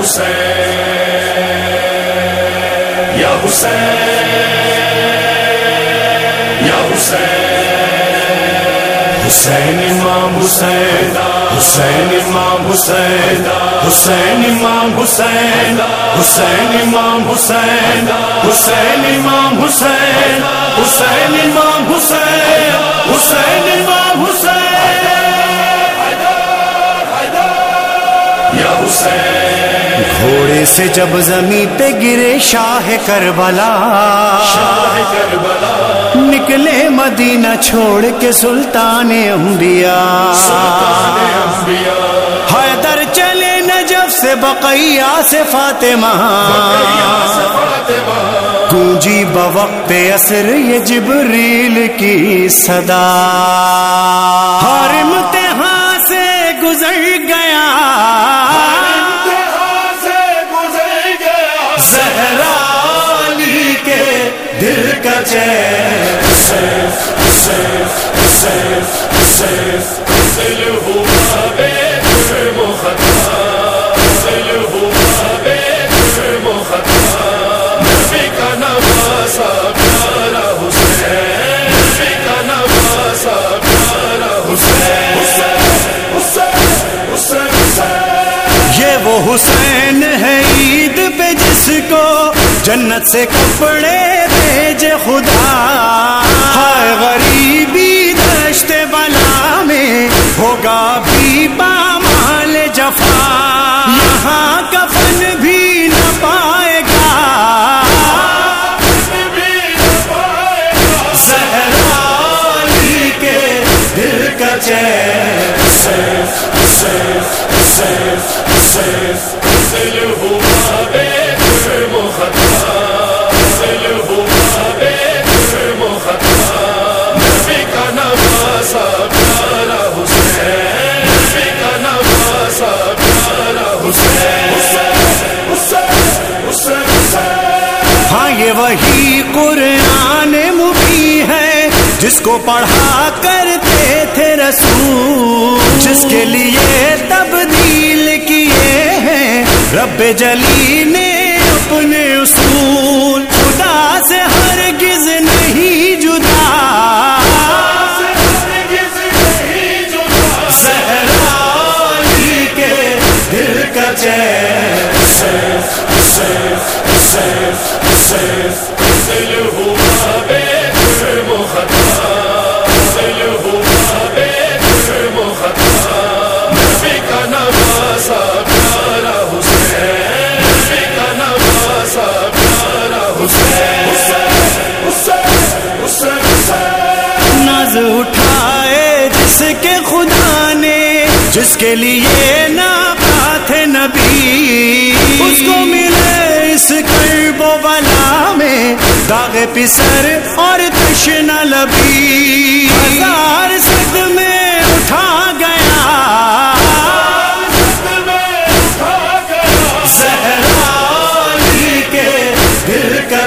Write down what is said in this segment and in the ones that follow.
حسین، یا حسین یا حسین۔ حسین امام حسین حسین امام حسین حسین امام حسین حسین امام حسین حسین امام حسین حسین امام حسین حسین امام حسین۔ یا حسین۔ گھوڑے سے جب زمین پہ گرے شاہ کربلا شاہ کربلا نکلے مدینہ چھوڑ کے سلطان انبیاء۔ حیدر چلے نجف سے بقیہ سے فاطمہ۔ گونجی بوقت اثر یہ جبریل کی صدا۔ ہر امتحان سے گزر گیا علی کے دل کا چین یہ وہ حسین ہے عید پہ جس کو جنت سے کپڑے بھیجے خدا۔ ہائے غریبی دشت بلا میں ہوگا بھی بامال جفا۔ یہاں کفن بھی نہ پائے گا۔ زہرا کے دل کا چین۔ ہاں جس کو پڑھا کرتے تھے رسول، جس کے لیے تبدیل کیے ہیں، رب جلی نے اپنے اصول۔ خدا سے ہرگز نہیں جدا۔ زہرا کے دل کا چین۔ جس کے لیے نا تھے نبی اس کو ملے اس کرب و بلا میں داغ پسر اور تشنا لبی ہزار صد میں اٹھا گیا زہرا علی کے دل کا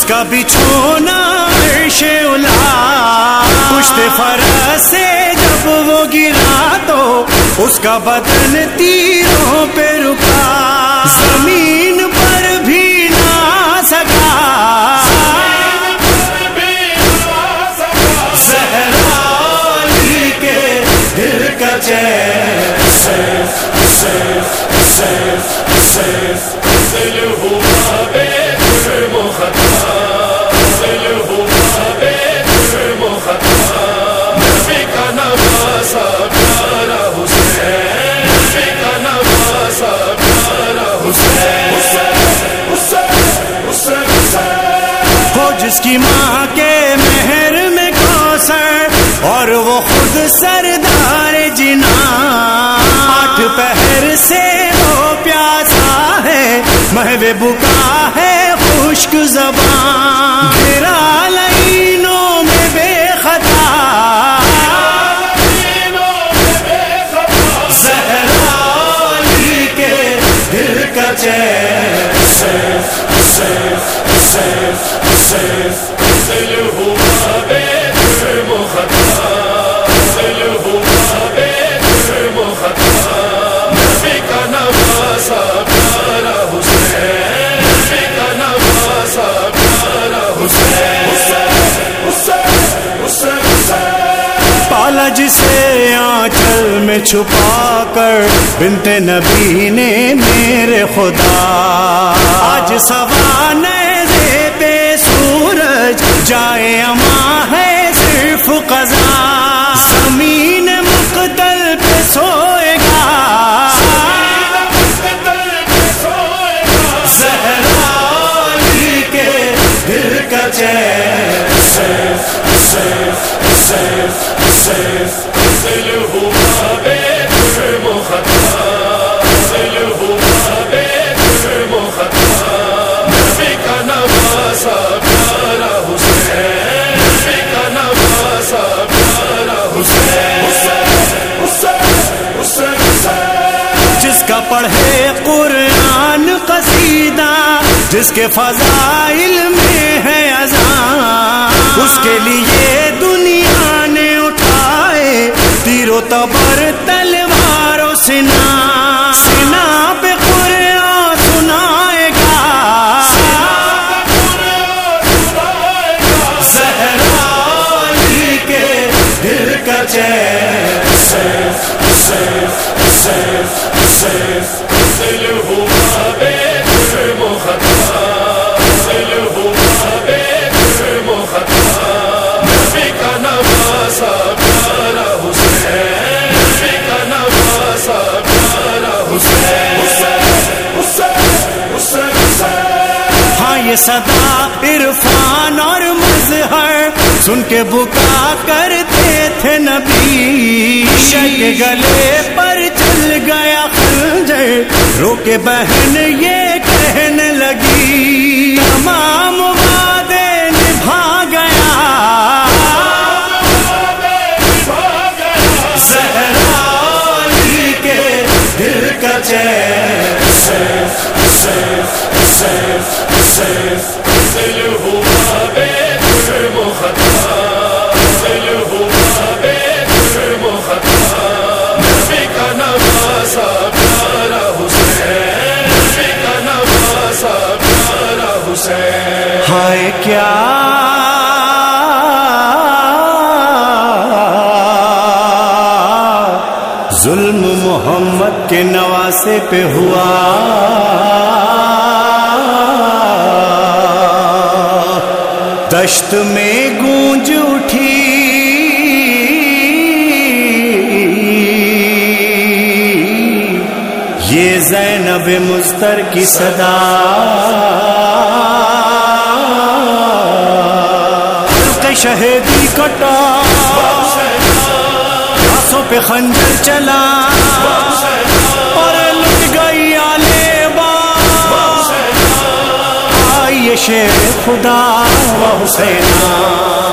جس کا بچھونا عرش اولا۔ پشت فرس سے جب وہ گرا تو اس کا بدن تیروں پہ رکا۔ زمین پر بھی نہ سکا۔ زہرا علی کے دل کا چین۔ ہو اس کی ماں کے مہر میں کوسر اور وہ خود سردار جنا آٹھ پہر سے وہ پیاسا ہے، محو بکا ہے خشک زبان۔ پالا جسے آنچل میں چھپا کر بنت نبی نے میرے خدا آج سوانے پہ سورج جائے امان جس کے فضائل میں ہے اذان اس کے لیے دنیا نے اٹھائے تیرو تبر تلوار و سنا سنا پہ قرآن سنائے گا زہرا کے دل کا چین یہ صدا عرفان اور مظہر سن کے بکا کرتے تھے نبی۔ شک گلے پر چل گیا خنجر، رو کے بہن یہ کہنے لگی۔ تمام ہائے کیا ظلم محمد کے نواسے پہ ہوا دشت میں گونج اٹھی۔ یہ زینب مستر کی صدا شہدی کٹا۔ ہاتھوں پہ خنجر چلا۔ یہ شیر خدا و حسینہ